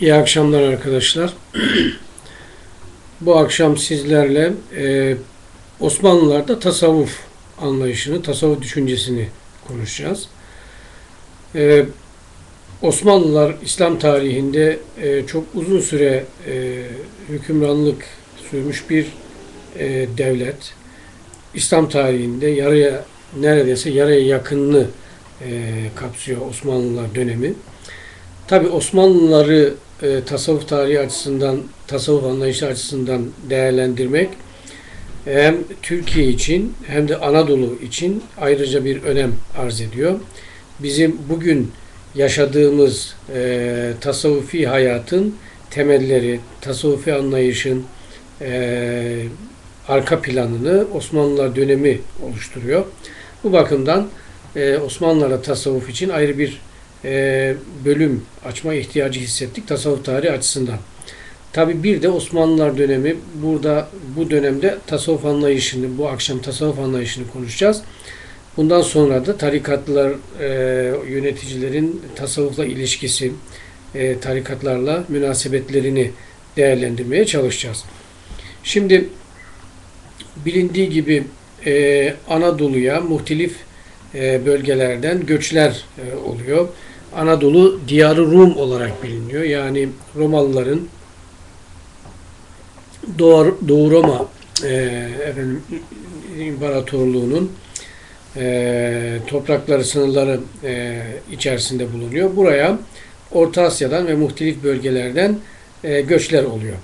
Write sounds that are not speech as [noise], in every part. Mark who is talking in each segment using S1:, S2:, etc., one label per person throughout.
S1: İyi akşamlar arkadaşlar. [clears throat] Bu akşam sizlerle e, Osmanlılar'da tasavvuf anlayışını, tasavvuf düşüncesini konuşacağız. E, Osmanlılar İslam tarihinde e, çok uzun süre e, hükümranlık sürmüş bir e, devlet. İslam tarihinde yarıya neredeyse yarıya yakınını e, kapsıyor Osmanlılar dönemi. Tabi Osmanlıları e, tasavvuf tarihi açısından, tasavvuf anlayışı açısından değerlendirmek hem Türkiye için hem de Anadolu için ayrıca bir önem arz ediyor. Bizim bugün yaşadığımız e, tasavvufi hayatın temelleri, tasavvufi anlayışın e, arka planını Osmanlılar dönemi oluşturuyor. Bu bakımdan e, Osmanlılara tasavvuf için ayrı bir e, bölüm açma ihtiyacı hissettik tasavvuf tarihi açısından. Tabi bir de Osmanlılar dönemi burada bu dönemde tasavvuf anlayışını bu akşam tasavvuf anlayışını konuşacağız. Bundan sonra da tarikatlar e, yöneticilerin tasavvufla ilişkisi, e, tarikatlarla münasebetlerini değerlendirmeye çalışacağız. Şimdi bilindiği gibi e, Anadolu'ya muhtelif e, bölgelerden göçler e, oluyor. Anadolu diyarı Rum olarak biliniyor. Yani Romalıların Doğu, Doğu Roma e, efendim, İmparatorluğu'nun e, toprakları, sınırları e, içerisinde bulunuyor. Buraya Orta Asya'dan ve muhtelif bölgelerden e, göçler oluyor.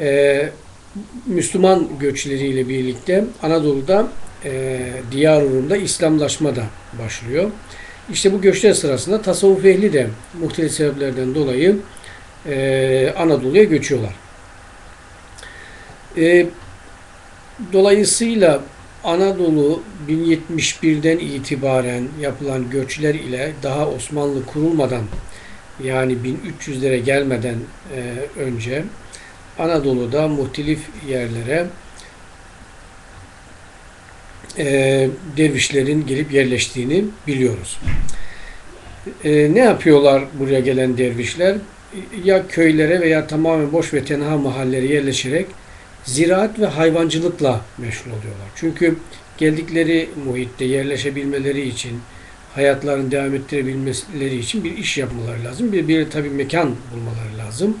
S1: E, Müslüman göçleriyle birlikte Anadolu'da e, Diyar Rum'da İslamlaşma da başlıyor. İşte bu göçler sırasında tasavvuf ehli de muhtelif sebeplerden dolayı e, Anadolu'ya göçüyorlar. E, dolayısıyla Anadolu 1071'den itibaren yapılan göçler ile daha Osmanlı kurulmadan yani 1300'lere gelmeden e, önce Anadolu'da muhtelif yerlere e, dervişlerin gelip yerleştiğini biliyoruz. E, ne yapıyorlar buraya gelen dervişler? Ya köylere veya tamamen boş ve tenha mahallelere yerleşerek ziraat ve hayvancılıkla meşgul oluyorlar. Çünkü geldikleri muhitte yerleşebilmeleri için, hayatlarını devam ettirebilmeleri için bir iş yapmaları lazım. Bir, bir tabi mekan bulmaları lazım.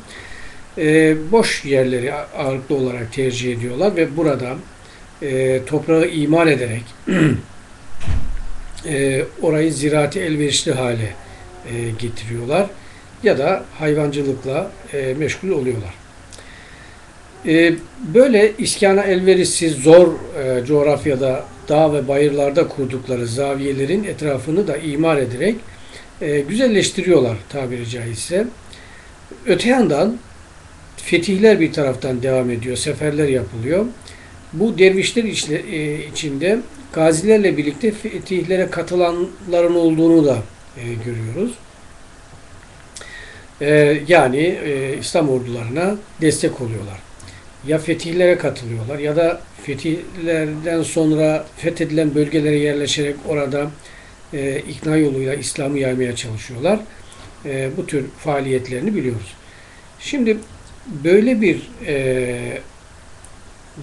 S1: E, boş yerleri ağırlıklı olarak tercih ediyorlar ve burada e, toprağı imar ederek [clears throat] e, orayı ziraati elverişli hale e, getiriyorlar ya da hayvancılıkla e, meşgul oluyorlar. E, böyle iskana elverişsiz zor e, coğrafyada dağ ve bayırlarda kurdukları zaviyelerin etrafını da imar ederek e, güzelleştiriyorlar tabiri caizse. Öte yandan fetihler bir taraftan devam ediyor, seferler yapılıyor. Bu dervişler e, içinde gazilerle birlikte fetihlere katılanların olduğunu da e, görüyoruz. E, yani İslam ordularına destek oluyorlar. Ya fetihlere katılıyorlar ya da fetihlerden sonra fethedilen bölgelere yerleşerek orada ikna yoluyla İslam'ı yaymaya çalışıyorlar. bu tür faaliyetlerini biliyoruz. Şimdi böyle bir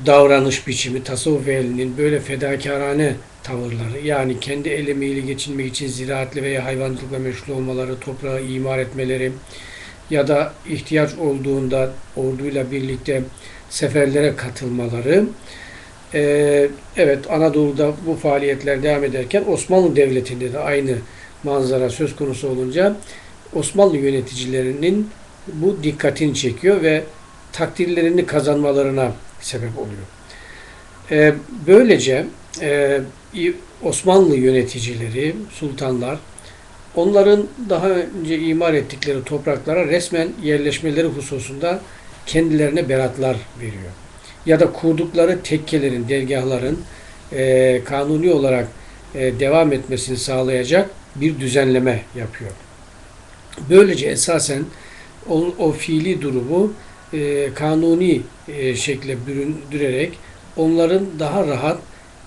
S1: davranış biçimi, tasavvuf ehlinin böyle fedakarane tavırları, yani kendi el emeğiyle geçinmek için ziraatle veya hayvancılıkla meşgul olmaları, toprağı imar etmeleri ya da ihtiyaç olduğunda orduyla birlikte seferlere katılmaları, ee, evet Anadolu'da bu faaliyetler devam ederken Osmanlı Devleti'nde de aynı manzara söz konusu olunca Osmanlı yöneticilerinin bu dikkatini çekiyor ve takdirlerini kazanmalarına sebep oluyor. E, böylece e, Osmanlı yöneticileri, sultanlar, onların daha önce imar ettikleri topraklara resmen yerleşmeleri hususunda kendilerine beratlar veriyor. Ya da kurdukları tekkelerin, dergahların e, kanuni olarak e, devam etmesini sağlayacak bir düzenleme yapıyor. Böylece esasen o, o fiili durumu e, kanuni e, şekle büründürerek onların daha rahat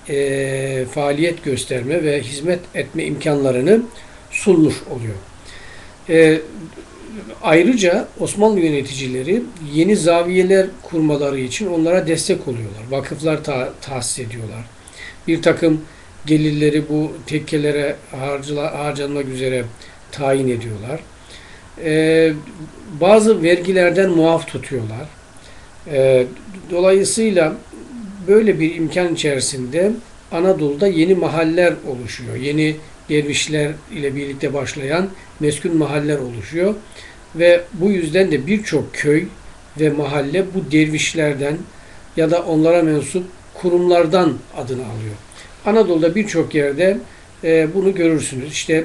S1: e, faaliyet gösterme ve hizmet etme imkanlarını sunmuş oluyor. E, ayrıca Osmanlı yöneticileri yeni zaviyeler kurmaları için onlara destek oluyorlar. Vakıflar ta tahsis ediyorlar. Bir takım gelirleri bu tekkelere harcala, harcanmak üzere tayin ediyorlar. Ee, bazı vergilerden muaf tutuyorlar. Ee, dolayısıyla böyle bir imkan içerisinde Anadolu'da yeni mahaller oluşuyor. Yeni dervişler ile birlikte başlayan meskun mahaller oluşuyor. Ve bu yüzden de birçok köy ve mahalle bu dervişlerden ya da onlara mensup kurumlardan adını alıyor. Anadolu'da birçok yerde e, bunu görürsünüz. İşte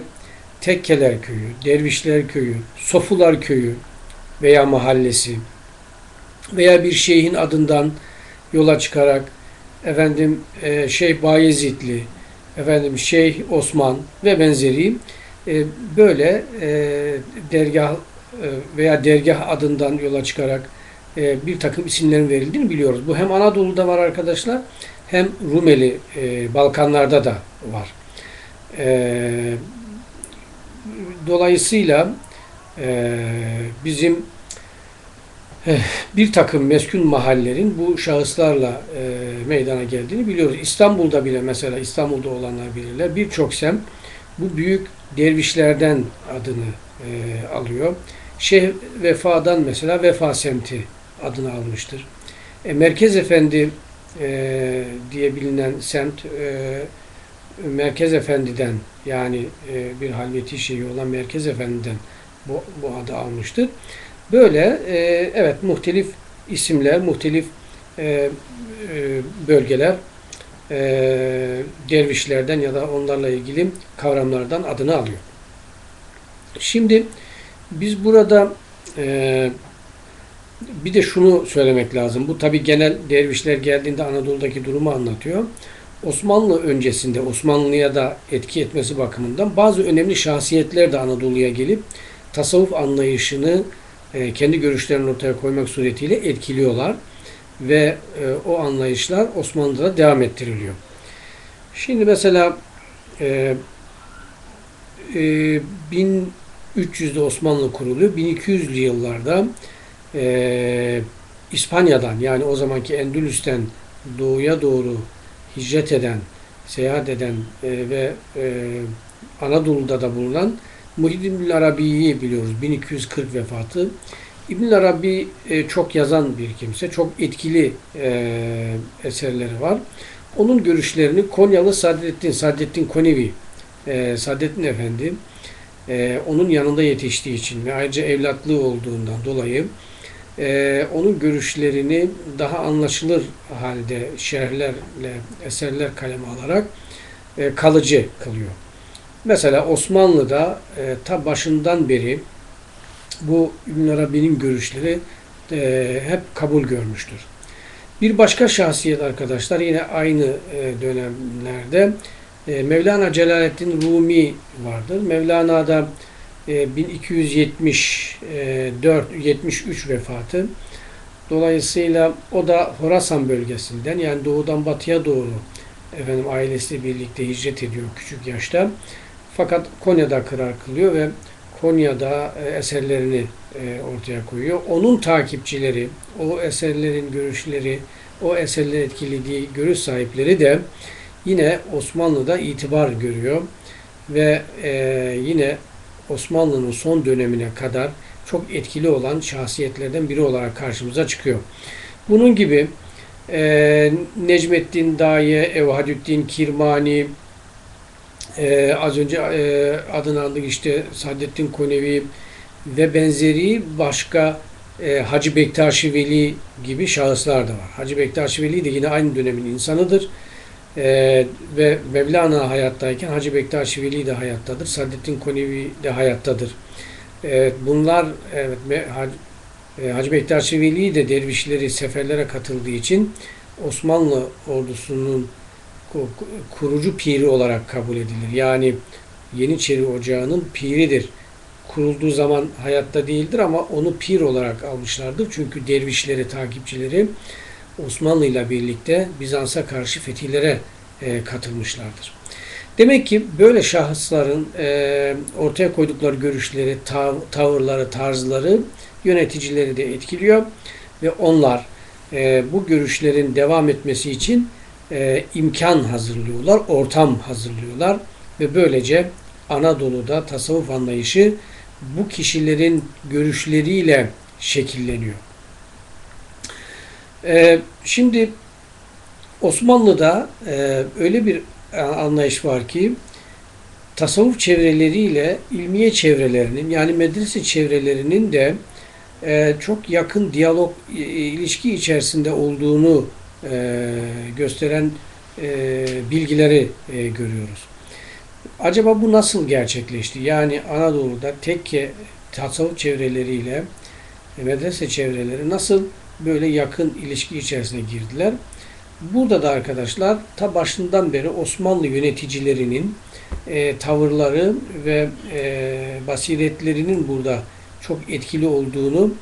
S1: Tekkeler Köyü, Dervişler Köyü, Sofular Köyü veya mahallesi veya bir şeyhin adından yola çıkarak efendim e, Şeyh Bayezidli, efendim Şeyh Osman ve benzeri e, böyle e, dergah e, veya dergah adından yola çıkarak e, bir takım isimlerin verildiğini biliyoruz. Bu hem Anadolu'da var arkadaşlar hem Rumeli e, Balkanlarda da var. E, dolayısıyla e, bizim bir takım meskun mahallerin bu şahıslarla e, meydana geldiğini biliyoruz. İstanbul'da bile mesela İstanbul'da olanlar bilirler. Birçok sem bu büyük dervişlerden adını e, alıyor. Şeyh Vefa'dan mesela Vefa semti adını almıştır. E, Merkez Efendi e, diye bilinen semt e, Merkez Efendi'den yani e, bir halveti şeyi olan Merkez Efendi'den bu, bu adı almıştır. Böyle e, evet muhtelif isimler, muhtelif e, e, bölgeler e, dervişlerden ya da onlarla ilgili kavramlardan adını alıyor. Şimdi biz burada e, bir de şunu söylemek lazım. Bu tabi genel dervişler geldiğinde Anadolu'daki durumu anlatıyor. Osmanlı öncesinde Osmanlı'ya da etki etmesi bakımından bazı önemli şahsiyetler de Anadolu'ya gelip tasavvuf anlayışını e, kendi görüşlerini ortaya koymak suretiyle etkiliyorlar ve e, o anlayışlar Osmanlı'da devam ettiriliyor. Şimdi mesela e, e, 1300'de Osmanlı kuruluyor. 1200'lü yıllarda e, İspanya'dan yani o zamanki Endülüs'ten doğuya doğru hicret eden, seyahat eden e, ve e, Anadolu'da da bulunan Muhyiddin Arabi'yi biliyoruz. 1240 vefatı. İbn Arabi e, çok yazan bir kimse. Çok etkili e, eserleri var. Onun görüşlerini Konyalı Saadettin, Saadettin Konevi, e, Saadettin Efendi e, onun yanında yetiştiği için ve ayrıca evlatlığı olduğundan dolayı e, onun görüşlerini daha anlaşılır halde şerhlerle, eserler kaleme alarak e, kalıcı kılıyor. Mesela Osmanlı'da e, ta başından beri bu İbn Arabi'nin görüşleri e, hep kabul görmüştür. Bir başka şahsiyet arkadaşlar yine aynı e, dönemlerde e, Mevlana Celaleddin Rumi vardır. Mevlana da 1274 73 vefatı. Dolayısıyla o da Horasan bölgesinden yani doğudan batıya doğru efendim ailesiyle birlikte hicret ediyor küçük yaşta. Fakat Konya'da kırar kılıyor ve Konya'da e, eserlerini e, ortaya koyuyor. Onun takipçileri, o eserlerin görüşleri, o eserleri etkilediği görüş sahipleri de yine Osmanlı'da itibar görüyor ve e, yine Osmanlı'nın son dönemine kadar çok etkili olan şahsiyetlerden biri olarak karşımıza çıkıyor. Bunun gibi e, Necmettin Daye, Evhadüddin Kirmani, e, az önce e, adını aldık işte Saadettin Konevi ve benzeri başka e, Hacı Bektaşi Veli gibi şahıslar da var. Hacı Bektaşi Veli de yine aynı dönemin insanıdır. Ee, ve Mevlana hayattayken Hacı Bektaşi Veli de hayattadır. Saadettin Konevi de hayattadır. Ee, bunlar evet, e, Hacı Bektaşi Veli de dervişleri seferlere katıldığı için Osmanlı ordusunun kurucu piri olarak kabul edilir. Yani Yeniçeri Ocağı'nın piridir. Kurulduğu zaman hayatta değildir ama onu pir olarak almışlardır. Çünkü dervişleri, takipçileri Osmanlı ile birlikte Bizans'a karşı fetihlere e, katılmışlardır. Demek ki böyle şahısların e, ortaya koydukları görüşleri, tav- tavırları, tarzları yöneticileri de etkiliyor ve onlar e, bu görüşlerin devam etmesi için e, imkan hazırlıyorlar, ortam hazırlıyorlar ve böylece Anadolu'da tasavvuf anlayışı bu kişilerin görüşleriyle şekilleniyor. E, şimdi Osmanlı'da e, öyle bir anlayış var ki tasavvuf çevreleriyle ilmiye çevrelerinin yani medrese çevrelerinin de e, çok yakın diyalog ilişki içerisinde olduğunu e, gösteren e, bilgileri e, görüyoruz. Acaba bu nasıl gerçekleşti? Yani Anadolu'da tekke tasavvuf çevreleriyle medrese çevreleri nasıl böyle yakın ilişki içerisine girdiler? Burada da arkadaşlar ta başından beri Osmanlı yöneticilerinin e, tavırları ve e, basiretlerinin burada çok etkili olduğunu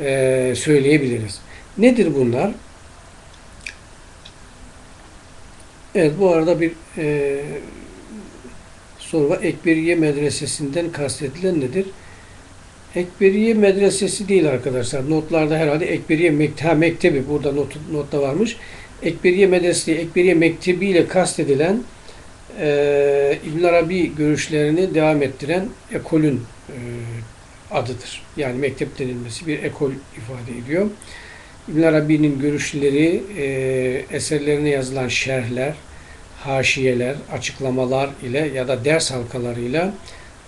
S1: e, söyleyebiliriz. Nedir bunlar? Evet bu arada bir e, soru var. Ekberiye Medresesi'nden kastedilen nedir? Ekberiye Medresesi değil arkadaşlar. Notlarda herhalde Ekberiye Mekte Mektebi burada not, notta varmış. Ekberiye Medresesi, Ekberiye Mektebi ile kastedilen e, İbn Arabi görüşlerini devam ettiren ekolün e, adıdır. Yani mektep denilmesi bir ekol ifade ediyor. İbn Arabi'nin görüşleri, e, eserlerine yazılan şerhler, haşiyeler, açıklamalar ile ya da ders halkalarıyla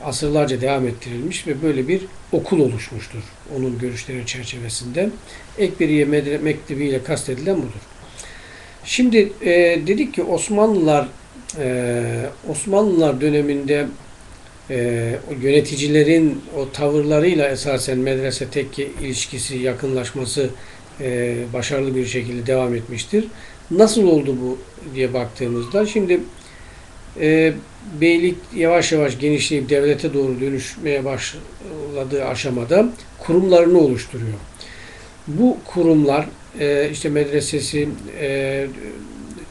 S1: asırlarca devam ettirilmiş ve böyle bir okul oluşmuştur. Onun görüşleri çerçevesinde. Ekberiye Mektebi ile kastedilen budur. Şimdi e, dedik ki Osmanlılar e, Osmanlılar döneminde e, o yöneticilerin o tavırlarıyla esasen medrese tekke ilişkisi, yakınlaşması e, başarılı bir şekilde devam etmiştir. Nasıl oldu bu diye baktığımızda şimdi e, beylik yavaş yavaş genişleyip devlete doğru dönüşmeye başladığı aşamada kurumlarını oluşturuyor. Bu kurumlar e, işte medresesi, e,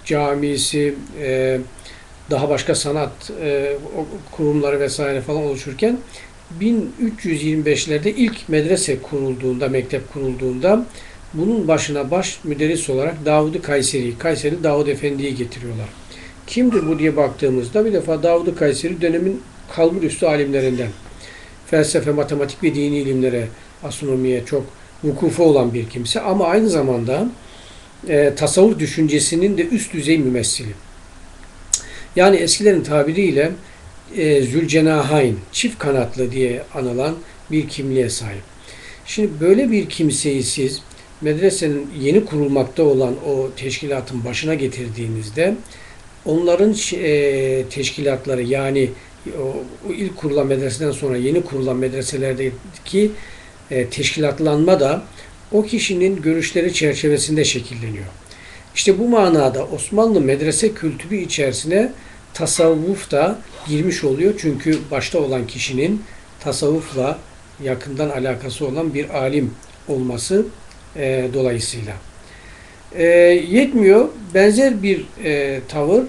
S1: camisi, e, daha başka sanat e, kurumları vesaire falan oluşurken 1325'lerde ilk medrese kurulduğunda, mektep kurulduğunda bunun başına baş müderris olarak Davud-u Kayseri, Kayseri Davud Efendi'yi getiriyorlar. Kimdir bu diye baktığımızda bir defa Davud-u Kayseri dönemin kalbur üstü alimlerinden. Felsefe, matematik ve dini ilimlere, astronomiye çok vukufu olan bir kimse ama aynı zamanda e, tasavvuf düşüncesinin de üst düzey mümessili. Yani eskilerin tabiriyle e, Zülcenahayn, çift kanatlı diye anılan bir kimliğe sahip. Şimdi böyle bir kimseyi siz medresenin yeni kurulmakta olan o teşkilatın başına getirdiğinizde onların e, teşkilatları yani o, ilk kurulan medreseden sonra yeni kurulan medreselerdeki e, teşkilatlanma da o kişinin görüşleri çerçevesinde şekilleniyor. İşte bu manada Osmanlı medrese kültürü içerisine tasavvuf da girmiş oluyor. Çünkü başta olan kişinin tasavvufla yakından alakası olan bir alim olması e, dolayısıyla. E, yetmiyor. Benzer bir e, tavır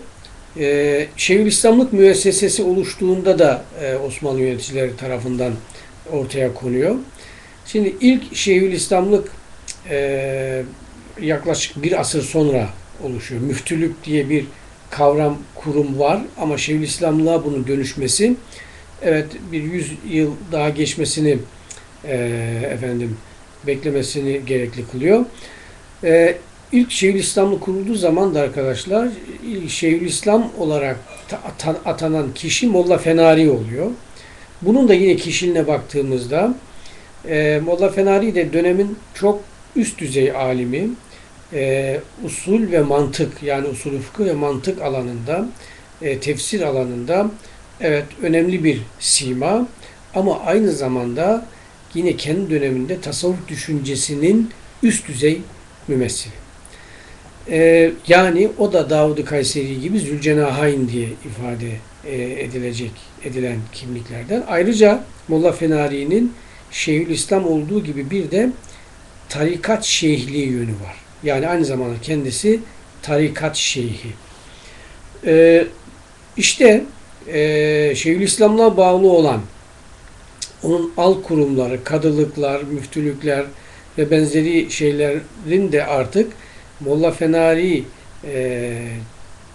S1: e, Şeyhülislamlık müessesesi oluştuğunda da e, Osmanlı yöneticileri tarafından ortaya konuyor. Şimdi ilk Şeyhülislamlık e, yaklaşık bir asır sonra oluşuyor. Müftülük diye bir kavram, kurum var ama Şeyhülislamlığa bunun dönüşmesi evet bir yüz yıl daha geçmesini e, efendim beklemesini gerekli kılıyor. E, ilk Şeyhülislamlık kurulduğu zaman da arkadaşlar Şeyhülislam olarak atanan kişi Molla Fenari oluyor. Bunun da yine kişiliğine baktığımızda e, Molla Fenari de dönemin çok üst düzey alimi, e, usul ve mantık yani usul fıkıh ve mantık alanında, e, tefsir alanında evet önemli bir sima ama aynı zamanda yine kendi döneminde tasavvuf düşüncesinin üst düzey mümessili. E, yani o da Davud-u Kayseri gibi Zülcenahayn diye ifade e, edilecek, edilen kimliklerden. Ayrıca Molla Fenari'nin Şeyhülislam olduğu gibi bir de tarikat şeyhliği yönü var. Yani aynı zamanda kendisi tarikat şeyhi. Ee, İşte e, Şeyhülislam'la bağlı olan onun alt kurumları, kadılıklar, müftülükler ve benzeri şeylerin de artık Molla Fenari e,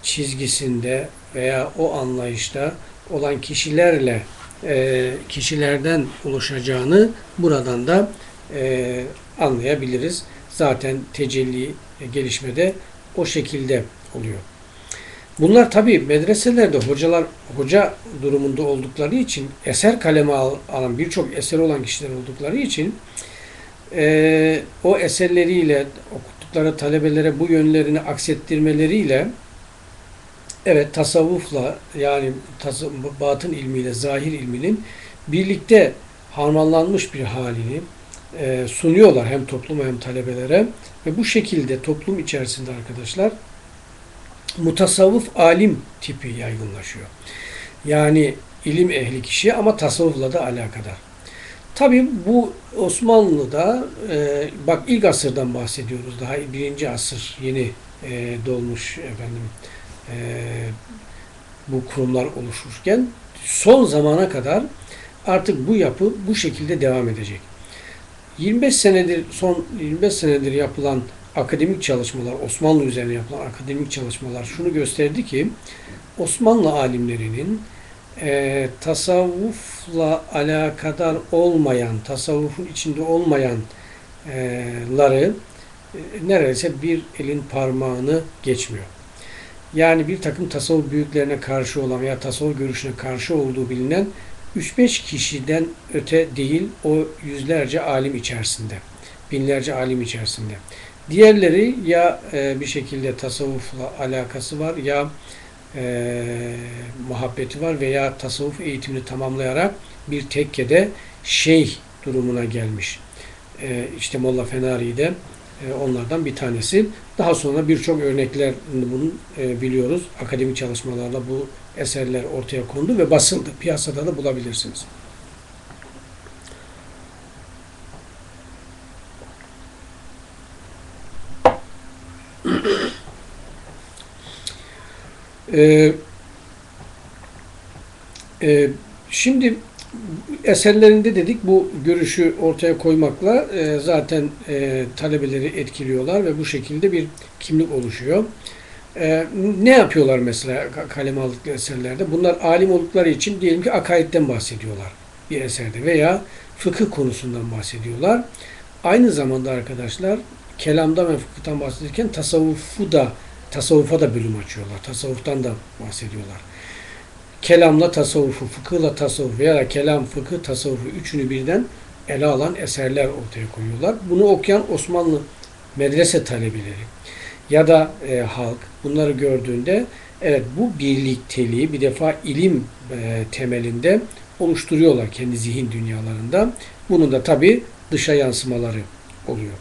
S1: çizgisinde veya o anlayışta olan kişilerle e, kişilerden oluşacağını buradan da e, anlayabiliriz. Zaten tecelli e, gelişmede o şekilde oluyor. Bunlar tabi medreselerde hocalar hoca durumunda oldukları için eser kaleme alan birçok eser olan kişiler oldukları için e, o eserleriyle okuttukları talebelere bu yönlerini aksettirmeleriyle evet tasavvufla yani tas batın ilmiyle zahir ilminin birlikte harmanlanmış bir halini e, sunuyorlar hem topluma hem talebelere ve bu şekilde toplum içerisinde arkadaşlar mutasavvuf alim tipi yaygınlaşıyor. Yani ilim ehli kişi ama tasavvufla da alakadar. Tabi bu Osmanlı'da e, bak ilk asırdan bahsediyoruz. Daha birinci asır yeni e, dolmuş efendim e, bu kurumlar oluşurken son zamana kadar artık bu yapı bu şekilde devam edecek. 25 senedir son 25 senedir yapılan akademik çalışmalar, Osmanlı üzerine yapılan akademik çalışmalar şunu gösterdi ki Osmanlı alimlerinin e, tasavvufla alakadar olmayan, tasavvufun içinde olmayanları e, neredeyse bir elin parmağını geçmiyor. Yani bir takım tasavvuf büyüklerine karşı olan veya tasavvuf görüşüne karşı olduğu bilinen 3-5 kişiden öte değil o yüzlerce alim içerisinde, binlerce alim içerisinde. Diğerleri ya e, bir şekilde tasavvufla alakası var ya e, muhabbeti var veya tasavvuf eğitimini tamamlayarak bir tekkede şeyh durumuna gelmiş. E, işte Molla Fenari de e, onlardan bir tanesi. Daha sonra birçok örnekler bunu e, biliyoruz. Akademik çalışmalarla bu eserler ortaya kondu ve basıldı. Piyasada da bulabilirsiniz. Ee, e, şimdi eserlerinde dedik bu görüşü ortaya koymakla e, zaten e, talebeleri etkiliyorlar ve bu şekilde bir kimlik oluşuyor. E, ne yapıyorlar mesela kaleme aldıkları eserlerde? Bunlar alim oldukları için diyelim ki akaidden bahsediyorlar bir eserde veya fıkıh konusundan bahsediyorlar. Aynı zamanda arkadaşlar kelamdan ve fıkıhtan bahsederken tasavvufu da tasavvufa da bölüm açıyorlar. Tasavvuftan da bahsediyorlar. Kelamla tasavvufu, fıkıhla tasavvuf veya kelam, fıkıh, tasavvufu üçünü birden ele alan eserler ortaya koyuyorlar. Bunu okuyan Osmanlı medrese talebeleri ya da e, halk bunları gördüğünde evet bu birlikteliği bir defa ilim e, temelinde oluşturuyorlar kendi zihin dünyalarında. Bunun da tabi dışa yansımaları oluyor.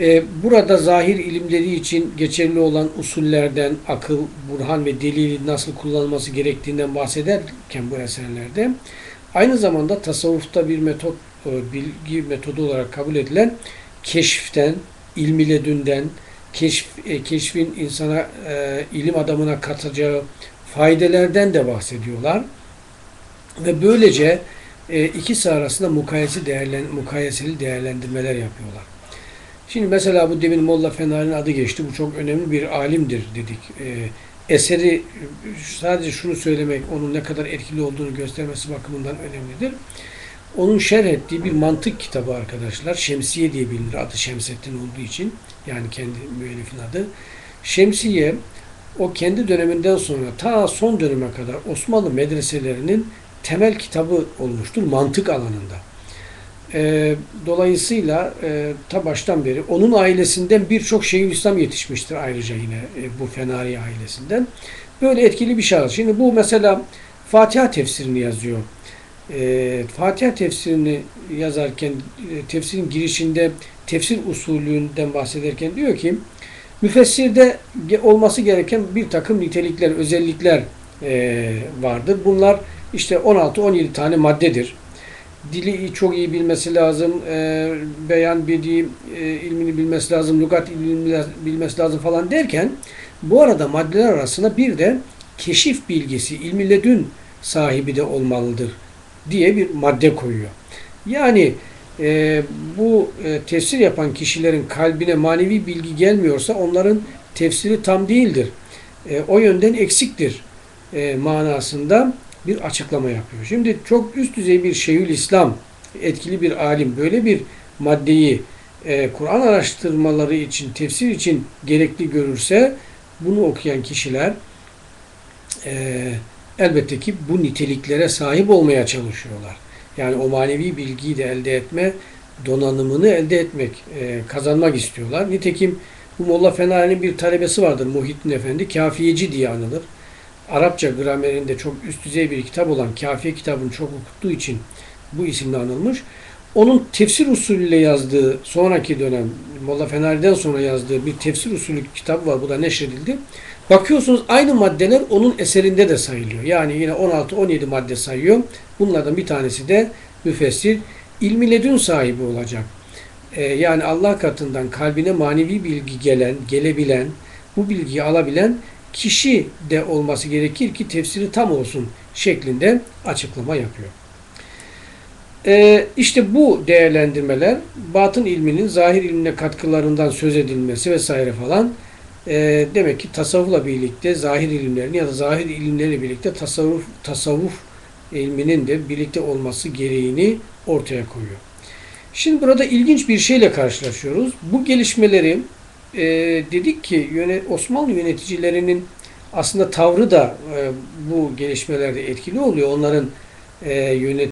S1: E, burada zahir ilimleri için geçerli olan usullerden, akıl, burhan ve delili nasıl kullanılması gerektiğinden bahsederken bu eserlerde aynı zamanda tasavvufta bir metot, e, bilgi metodu olarak kabul edilen keşiften, ilmi ledünden, keşf, e, keşfin insana, e, ilim adamına katacağı faydelerden de bahsediyorlar. Ve böylece ikisi arasında mukayese değerlen, mukayeseli değerlendirmeler yapıyorlar. Şimdi mesela bu demin Molla Fenari'nin adı geçti. Bu çok önemli bir alimdir dedik. E, eseri sadece şunu söylemek, onun ne kadar etkili olduğunu göstermesi bakımından önemlidir. Onun şerh ettiği bir mantık kitabı arkadaşlar. Şemsiye diye bilinir adı Şemsettin olduğu için. Yani kendi müellifin adı. Şemsiye o kendi döneminden sonra ta son döneme kadar Osmanlı medreselerinin temel kitabı olmuştur mantık alanında. E, dolayısıyla e, ta baştan beri onun ailesinden birçok İslam yetişmiştir ayrıca yine e, bu Fenari ailesinden. Böyle etkili bir şahıs. Şimdi bu mesela Fatiha tefsirini yazıyor. E, Fatiha tefsirini yazarken e, tefsirin girişinde tefsir usulünden bahsederken diyor ki müfessirde olması gereken bir takım nitelikler, özellikler e, vardır. Bunlar işte 16-17 tane maddedir dili çok iyi bilmesi lazım, e, beyan bedi e, ilmini bilmesi lazım, lügat ilmini bilmesi lazım falan derken bu arada maddeler arasında bir de keşif bilgisi, ilmi ledün sahibi de olmalıdır diye bir madde koyuyor. Yani e, bu e, tefsir yapan kişilerin kalbine manevi bilgi gelmiyorsa onların tefsiri tam değildir. E, o yönden eksiktir e, manasında bir açıklama yapıyor. Şimdi çok üst düzey bir şeyhül İslam, etkili bir alim böyle bir maddeyi e, Kur'an araştırmaları için, tefsir için gerekli görürse bunu okuyan kişiler e, elbette ki bu niteliklere sahip olmaya çalışıyorlar. Yani o manevi bilgiyi de elde etme, donanımını elde etmek, e, kazanmak istiyorlar. Nitekim bu Molla Fenari'nin bir talebesi vardır Muhittin Efendi. Kafiyeci diye anılır. Arapça gramerinde çok üst düzey bir kitap olan Kafiye kitabını çok okuttuğu için bu isimle anılmış. Onun tefsir usulüyle yazdığı sonraki dönem Molla Fenari'den sonra yazdığı bir tefsir usulü kitap var. Bu da neşredildi. Bakıyorsunuz aynı maddeler onun eserinde de sayılıyor. Yani yine 16-17 madde sayıyor. Bunlardan bir tanesi de müfessir ilmi ledün sahibi olacak. Ee, yani Allah katından kalbine manevi bilgi gelen, gelebilen, bu bilgiyi alabilen kişi de olması gerekir ki tefsiri tam olsun şeklinde açıklama yapıyor. Ee, işte bu değerlendirmeler batın ilminin zahir ilmine katkılarından söz edilmesi vesaire falan e, demek ki tasavvufla birlikte zahir ilimlerin ya da zahir ilimlerle birlikte tasavvuf tasavvuf ilminin de birlikte olması gereğini ortaya koyuyor. Şimdi burada ilginç bir şeyle karşılaşıyoruz. Bu gelişmeleri e, dedik ki yöne, Osmanlı yöneticilerinin aslında tavrı da e, bu gelişmelerde etkili oluyor. Onların e, yönet